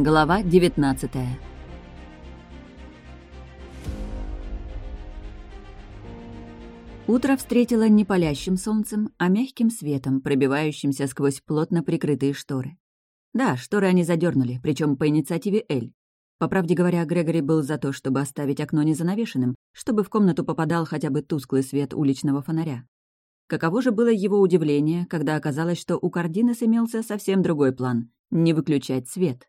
Глава 19 Утро встретило не палящим солнцем, а мягким светом, пробивающимся сквозь плотно прикрытые шторы. Да, шторы они задернули, причем по инициативе Эль. По правде говоря, Грегори был за то, чтобы оставить окно незанавешенным, чтобы в комнату попадал хотя бы тусклый свет уличного фонаря. Каково же было его удивление, когда оказалось, что у Кардинес имелся совсем другой план — не выключать свет.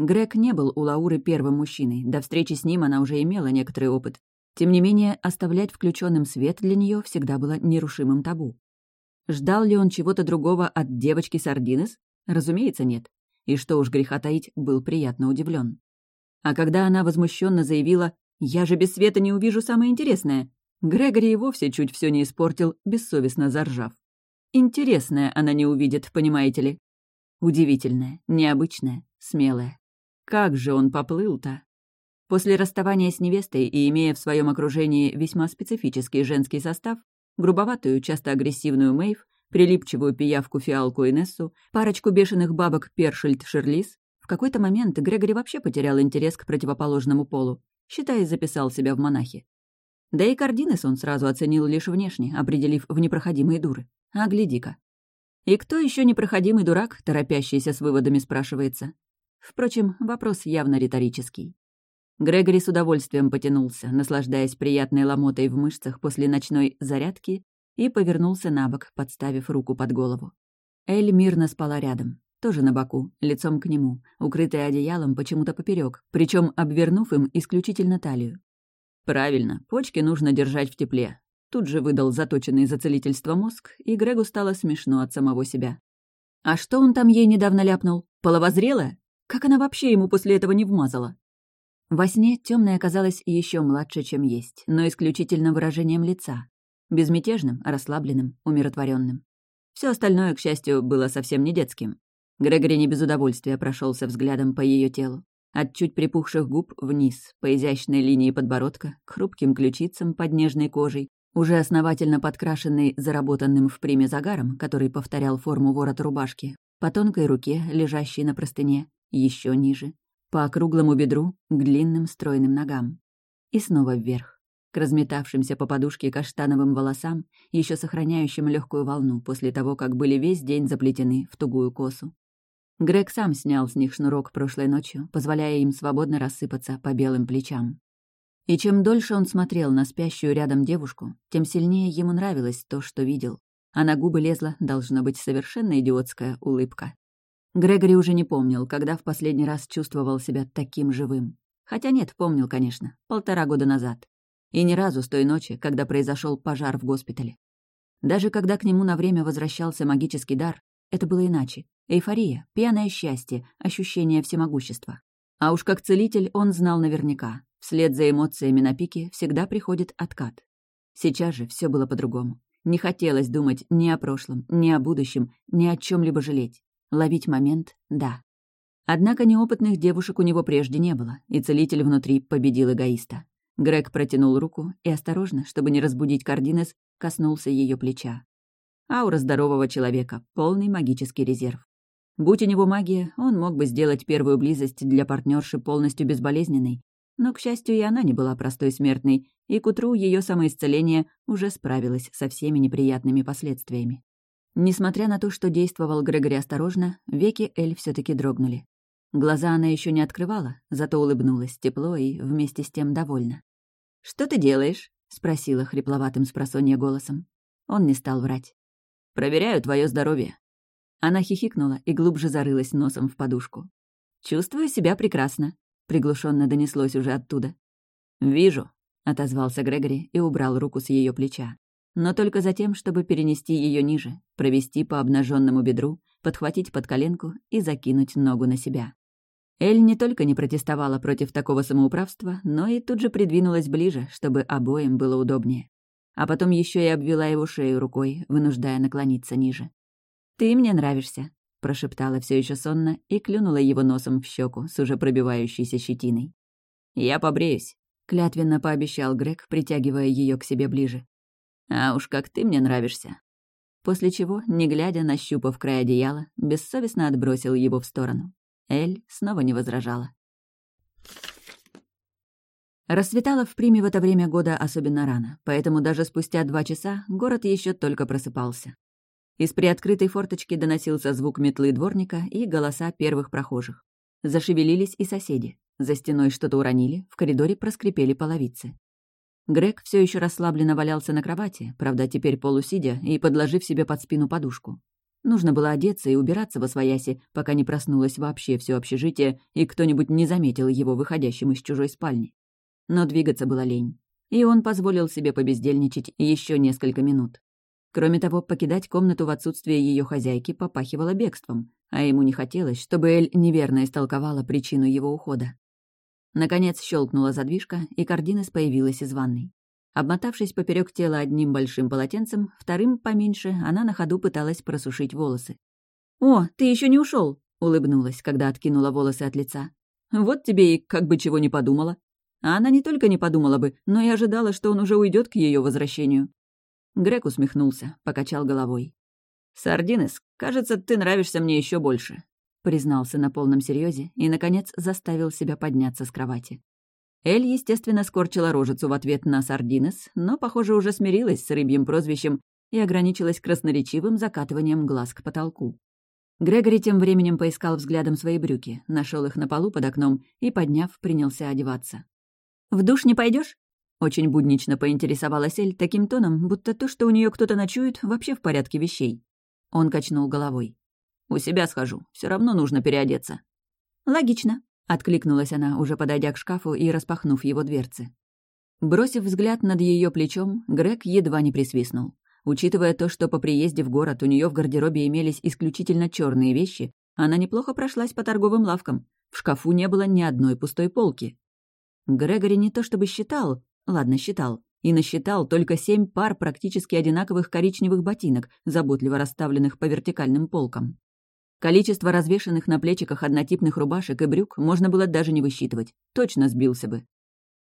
Грег не был у Лауры первым мужчиной, до встречи с ним она уже имела некоторый опыт. Тем не менее, оставлять включенным свет для нее всегда было нерушимым табу. Ждал ли он чего-то другого от девочки Сардинес? Разумеется, нет. И что уж греха таить, был приятно удивлен. А когда она возмущенно заявила «Я же без света не увижу самое интересное», Грегори и вовсе чуть все не испортил, бессовестно заржав. Интересное она не увидит, понимаете ли. Удивительное, необычное, смелое. Как же он поплыл-то? После расставания с невестой и имея в своем окружении весьма специфический женский состав, грубоватую, часто агрессивную Мэйв, прилипчивую пиявку фиалку Инессу, парочку бешеных бабок Першельд Шерлис, в какой-то момент Грегори вообще потерял интерес к противоположному полу, считая, записал себя в монахи. Да и Кардинес он сразу оценил лишь внешне, определив в непроходимые дуры. А гляди-ка. И кто еще непроходимый дурак, торопящийся с выводами, спрашивается? Впрочем, вопрос явно риторический. Грегори с удовольствием потянулся, наслаждаясь приятной ломотой в мышцах после ночной зарядки, и повернулся на бок, подставив руку под голову. Эль мирно спала рядом, тоже на боку, лицом к нему, укрытая одеялом почему-то поперек, причем обвернув им исключительно талию. Правильно, почки нужно держать в тепле. Тут же выдал заточенный за целительство мозг, и Грегу стало смешно от самого себя. А что он там ей недавно ляпнул? Половозрелая? Как она вообще ему после этого не вмазала? Во сне темная оказалась еще младше, чем есть, но исключительно выражением лица. Безмятежным, расслабленным, умиротворенным. Все остальное, к счастью, было совсем не детским. Грегори не без удовольствия прошелся взглядом по ее телу. От чуть припухших губ вниз, по изящной линии подбородка, к хрупким ключицам под нежной кожей, уже основательно подкрашенный заработанным в приме загаром, который повторял форму ворота рубашки, по тонкой руке, лежащей на простыне, еще ниже, по округлому бедру, к длинным стройным ногам. И снова вверх, к разметавшимся по подушке каштановым волосам, еще сохраняющим легкую волну после того, как были весь день заплетены в тугую косу. Грег сам снял с них шнурок прошлой ночью, позволяя им свободно рассыпаться по белым плечам. И чем дольше он смотрел на спящую рядом девушку, тем сильнее ему нравилось то, что видел. А на губы лезла, должна быть, совершенно идиотская улыбка. Грегори уже не помнил, когда в последний раз чувствовал себя таким живым. Хотя нет, помнил, конечно, полтора года назад. И ни разу с той ночи, когда произошел пожар в госпитале. Даже когда к нему на время возвращался магический дар, это было иначе. Эйфория, пьяное счастье, ощущение всемогущества. А уж как целитель он знал наверняка. Вслед за эмоциями на пике всегда приходит откат. Сейчас же все было по-другому. Не хотелось думать ни о прошлом, ни о будущем, ни о чем либо жалеть. Ловить момент — да. Однако неопытных девушек у него прежде не было, и целитель внутри победил эгоиста. Грег протянул руку и осторожно, чтобы не разбудить Кардинес, коснулся ее плеча. Аура здорового человека, полный магический резерв. Будь у него магия, он мог бы сделать первую близость для партнерши полностью безболезненной, но, к счастью, и она не была простой смертной, и к утру ее самоисцеление уже справилось со всеми неприятными последствиями. Несмотря на то, что действовал Грегори осторожно, веки Эль все таки дрогнули. Глаза она еще не открывала, зато улыбнулась тепло и вместе с тем довольна. «Что ты делаешь?» — спросила хрипловатым с голосом. Он не стал врать. Проверяю твое здоровье». Она хихикнула и глубже зарылась носом в подушку. «Чувствую себя прекрасно», — приглушенно донеслось уже оттуда. «Вижу», — отозвался Грегори и убрал руку с ее плеча. Но только за тем, чтобы перенести ее ниже, провести по обнаженному бедру, подхватить под коленку и закинуть ногу на себя. Эль не только не протестовала против такого самоуправства, но и тут же придвинулась ближе, чтобы обоим было удобнее а потом еще и обвела его шею рукой, вынуждая наклониться ниже. «Ты мне нравишься», — прошептала все еще сонно и клюнула его носом в щеку с уже пробивающейся щетиной. «Я побреюсь», — клятвенно пообещал Грег, притягивая ее к себе ближе. «А уж как ты мне нравишься». После чего, не глядя, нащупав край одеяла, бессовестно отбросил его в сторону. Эль снова не возражала. Расцветало в Приме в это время года особенно рано, поэтому даже спустя два часа город еще только просыпался. Из приоткрытой форточки доносился звук метлы дворника и голоса первых прохожих. Зашевелились и соседи. За стеной что-то уронили, в коридоре проскрипели половицы. Грег все еще расслабленно валялся на кровати, правда, теперь полусидя и подложив себе под спину подушку. Нужно было одеться и убираться во свояси, пока не проснулось вообще все общежитие и кто-нибудь не заметил его выходящим из чужой спальни но двигаться было лень. И он позволил себе побездельничать еще несколько минут. Кроме того, покидать комнату в отсутствие ее хозяйки попахивало бегством, а ему не хотелось, чтобы Эль неверно истолковала причину его ухода. Наконец щелкнула задвижка, и Кардинес появилась из ванной. Обмотавшись поперек тела одним большим полотенцем, вторым, поменьше, она на ходу пыталась просушить волосы. «О, ты еще не ушел, улыбнулась, когда откинула волосы от лица. «Вот тебе и как бы чего не подумала. А она не только не подумала бы, но и ожидала, что он уже уйдет к ее возвращению. Грег усмехнулся, покачал головой. «Сардинес, кажется, ты нравишься мне еще больше», — признался на полном серьезе и, наконец, заставил себя подняться с кровати. Эль, естественно, скорчила рожицу в ответ на Сардинес, но, похоже, уже смирилась с рыбьим прозвищем и ограничилась красноречивым закатыванием глаз к потолку. Грегори тем временем поискал взглядом свои брюки, нашел их на полу под окном и, подняв, принялся одеваться. «В душ не пойдешь? Очень буднично поинтересовалась Эль таким тоном, будто то, что у нее кто-то ночует, вообще в порядке вещей. Он качнул головой. «У себя схожу. Все равно нужно переодеться». «Логично», — откликнулась она, уже подойдя к шкафу и распахнув его дверцы. Бросив взгляд над ее плечом, Грег едва не присвистнул. Учитывая то, что по приезде в город у нее в гардеробе имелись исключительно черные вещи, она неплохо прошлась по торговым лавкам. В шкафу не было ни одной пустой полки. Грегори не то чтобы считал, ладно, считал, и насчитал только семь пар практически одинаковых коричневых ботинок, заботливо расставленных по вертикальным полкам. Количество развешанных на плечиках однотипных рубашек и брюк можно было даже не высчитывать. Точно сбился бы.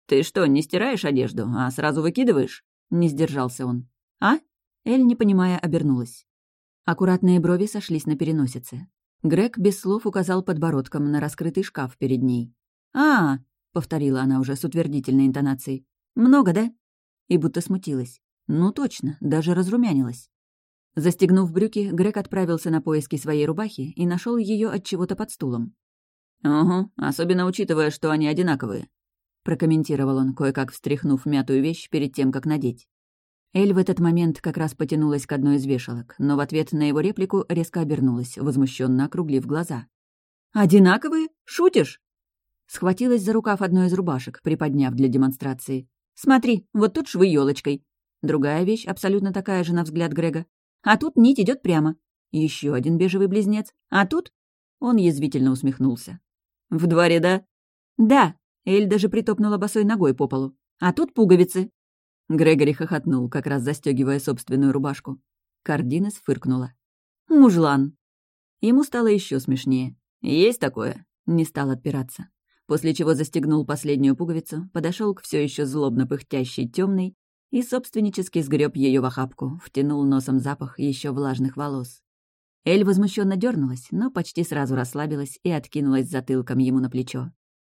«Ты что, не стираешь одежду, а сразу выкидываешь?» Не сдержался он. «А?» Эль, не понимая, обернулась. Аккуратные брови сошлись на переносице. Грег без слов указал подбородком на раскрытый шкаф перед ней. «А, — повторила она уже с утвердительной интонацией. «Много, да?» И будто смутилась. «Ну точно, даже разрумянилась». Застегнув брюки, Грег отправился на поиски своей рубахи и нашел ее от чего-то под стулом. «Угу, особенно учитывая, что они одинаковые», — прокомментировал он, кое-как встряхнув мятую вещь перед тем, как надеть. Эль в этот момент как раз потянулась к одной из вешалок, но в ответ на его реплику резко обернулась, возмущенно округлив глаза. «Одинаковые? Шутишь?» Схватилась за рукав одной из рубашек, приподняв для демонстрации. «Смотри, вот тут швы елочкой. Другая вещь, абсолютно такая же на взгляд Грега. А тут нить идет прямо. Еще один бежевый близнец. А тут...» Он язвительно усмехнулся. «В дворе, да?» «Да». Эль даже притопнула босой ногой по полу. «А тут пуговицы». Грегори хохотнул, как раз застегивая собственную рубашку. Кардинес фыркнула. «Мужлан». Ему стало еще смешнее. «Есть такое?» Не стал отпираться после чего застегнул последнюю пуговицу, подошел к все еще злобно пыхтящей темной и собственнически сгреб ее в охапку, втянул носом запах еще влажных волос. Эль возмущенно дернулась, но почти сразу расслабилась и откинулась затылком ему на плечо.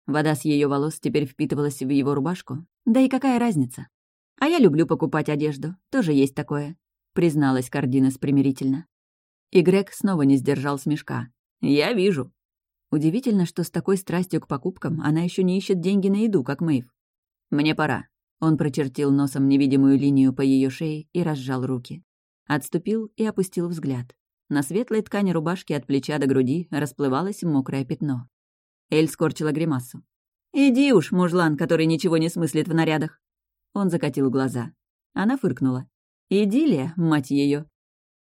Вода с ее волос теперь впитывалась в его рубашку. Да и какая разница? А я люблю покупать одежду, тоже есть такое, призналась Кардинес примирительно. И Грег снова не сдержал смешка. «Я вижу», Удивительно, что с такой страстью к покупкам она еще не ищет деньги на еду, как Мэйв. «Мне пора». Он прочертил носом невидимую линию по ее шее и разжал руки. Отступил и опустил взгляд. На светлой ткани рубашки от плеча до груди расплывалось мокрое пятно. Эль скорчила гримасу. «Иди уж, мужлан, который ничего не смыслит в нарядах!» Он закатил глаза. Она фыркнула. «Идиллия, мать ее.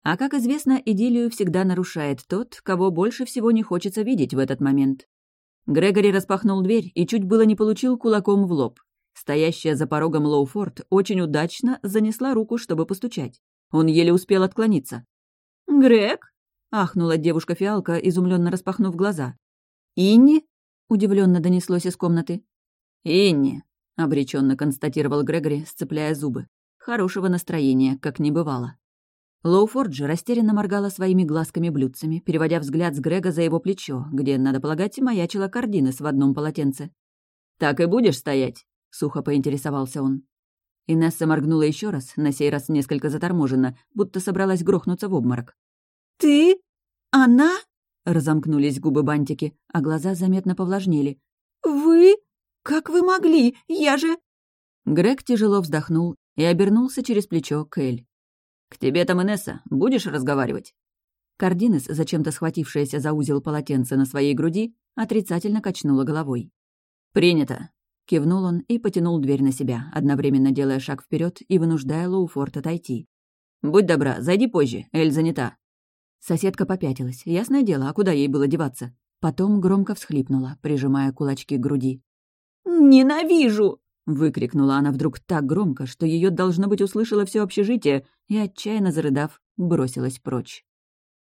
А как известно, идиллию всегда нарушает тот, кого больше всего не хочется видеть в этот момент. Грегори распахнул дверь и чуть было не получил кулаком в лоб. Стоящая за порогом Лоуфорд очень удачно занесла руку, чтобы постучать. Он еле успел отклониться. «Грег?» — ахнула девушка-фиалка, изумленно распахнув глаза. «Инни?» — удивленно донеслось из комнаты. «Инни», — обреченно констатировал Грегори, сцепляя зубы. Хорошего настроения, как не бывало. Лоуфорд же растерянно моргала своими глазками-блюдцами, переводя взгляд с Грега за его плечо, где, надо полагать, маячила Кардинес в одном полотенце. «Так и будешь стоять?» — сухо поинтересовался он. Инесса моргнула еще раз, на сей раз несколько заторможенно, будто собралась грохнуться в обморок. «Ты? Она?» — разомкнулись губы бантики, а глаза заметно повлажнели. «Вы? Как вы могли? Я же...» Грег тяжело вздохнул и обернулся через плечо к Эль. «К тебе там, Инесса, будешь разговаривать?» Кардинес, зачем-то схватившаяся за узел полотенца на своей груди, отрицательно качнула головой. «Принято!» — кивнул он и потянул дверь на себя, одновременно делая шаг вперед и вынуждая Лоуфорд отойти. «Будь добра, зайди позже, Эль занята». Соседка попятилась. Ясное дело, а куда ей было деваться? Потом громко всхлипнула, прижимая кулачки к груди. «Ненавижу!» Выкрикнула она вдруг так громко, что ее должно быть, услышало все общежитие и, отчаянно зарыдав, бросилась прочь.